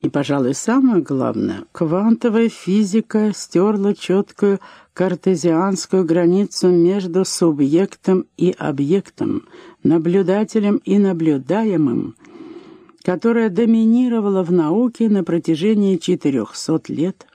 И, пожалуй, самое главное, квантовая физика стерла четкую картезианскую границу между субъектом и объектом, наблюдателем и наблюдаемым, которая доминировала в науке на протяжении 400 лет.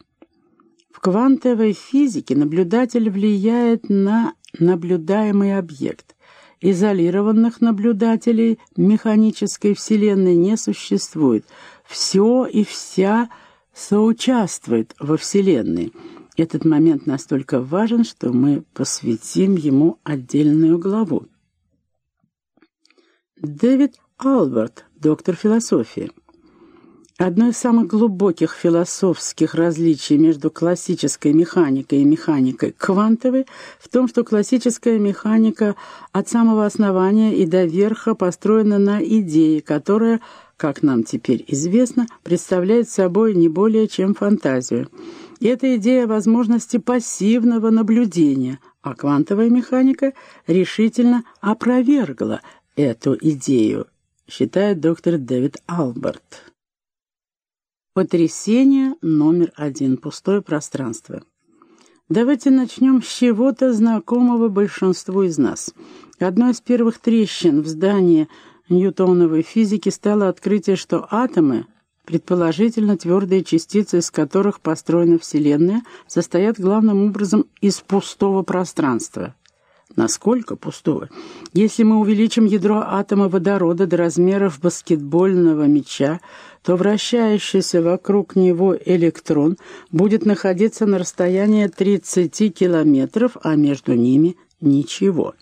В квантовой физике наблюдатель влияет на наблюдаемый объект. Изолированных наблюдателей механической Вселенной не существует – все и вся соучаствует во Вселенной. Этот момент настолько важен, что мы посвятим ему отдельную главу. Дэвид Алберт, доктор философии. Одно из самых глубоких философских различий между классической механикой и механикой квантовой в том, что классическая механика от самого основания и до верха построена на идее, которая как нам теперь известно, представляет собой не более чем фантазию. И это идея возможности пассивного наблюдения, а квантовая механика решительно опровергла эту идею, считает доктор Дэвид Алберт. Потрясение номер один. Пустое пространство. Давайте начнем с чего-то знакомого большинству из нас. Одной из первых трещин в здании – ньютоновой физики стало открытие, что атомы, предположительно твердые частицы, из которых построена Вселенная, состоят главным образом из пустого пространства. Насколько пустого? Если мы увеличим ядро атома водорода до размеров баскетбольного мяча, то вращающийся вокруг него электрон будет находиться на расстоянии 30 километров, а между ними ничего.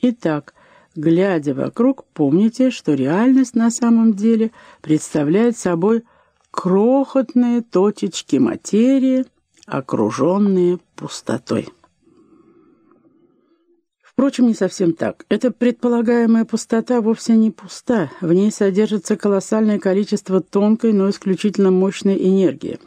Итак, Глядя вокруг, помните, что реальность на самом деле представляет собой крохотные точечки материи, окруженные пустотой. Впрочем, не совсем так. Эта предполагаемая пустота вовсе не пуста. В ней содержится колоссальное количество тонкой, но исключительно мощной энергии.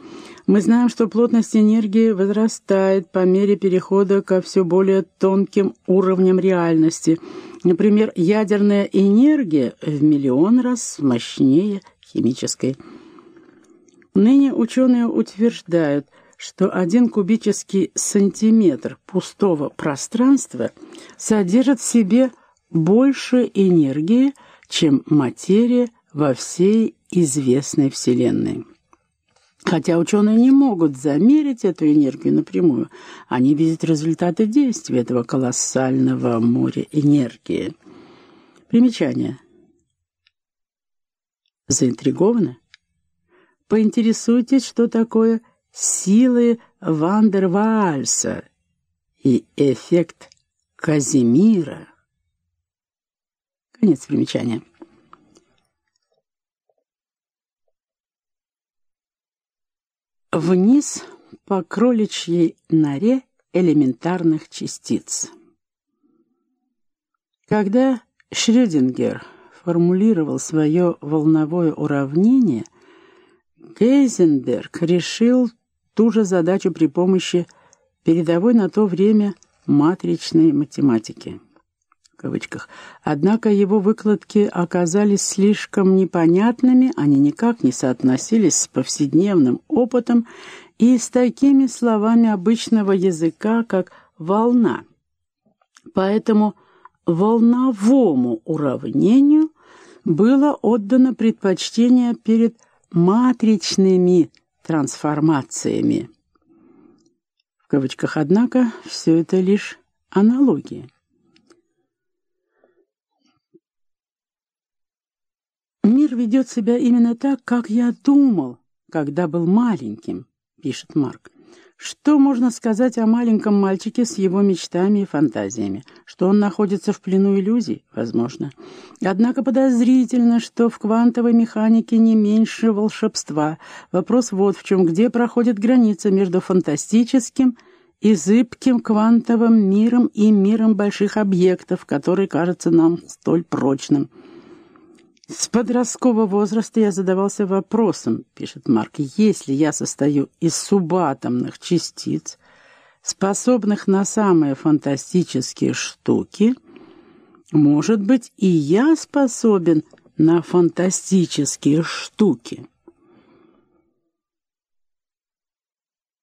Мы знаем, что плотность энергии возрастает по мере перехода ко все более тонким уровням реальности – Например, ядерная энергия в миллион раз мощнее химической. Ныне ученые утверждают, что один кубический сантиметр пустого пространства содержит в себе больше энергии, чем материя во всей известной Вселенной. Хотя ученые не могут замерить эту энергию напрямую, они видят результаты действия этого колоссального моря энергии. Примечание. Заинтригованы? Поинтересуйтесь, что такое силы Вандервальса и эффект Казимира. Конец примечания. Вниз по кроличьей норе элементарных частиц. Когда Шрёдингер формулировал свое волновое уравнение, Гейзенберг решил ту же задачу при помощи передовой на то время матричной математики кавычках. Однако его выкладки оказались слишком непонятными, они никак не соотносились с повседневным опытом и с такими словами обычного языка, как «волна». Поэтому волновому уравнению было отдано предпочтение перед матричными трансформациями. В кавычках, однако, все это лишь аналогии. «Мир ведет себя именно так, как я думал, когда был маленьким», — пишет Марк. Что можно сказать о маленьком мальчике с его мечтами и фантазиями? Что он находится в плену иллюзий? Возможно. Однако подозрительно, что в квантовой механике не меньше волшебства. Вопрос вот в чем. Где проходит граница между фантастическим и зыбким квантовым миром и миром больших объектов, который кажется нам столь прочным? С подросткового возраста я задавался вопросом, пишет Марк, если я состою из субатомных частиц, способных на самые фантастические штуки, может быть, и я способен на фантастические штуки.